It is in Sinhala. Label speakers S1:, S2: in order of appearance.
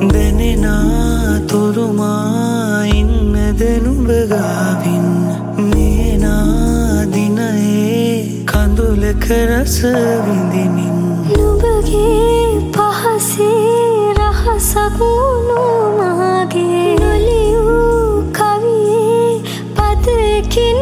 S1: දැනෙනා තොරුමා ඉන්න දෙනුඹගාවින් මේනා දිනයේ කඳුලක රස විඳිමින්
S2: නුබගේ පහසේ රහසක් මුණු මාගේ නොලියූ කවියේ පදකින්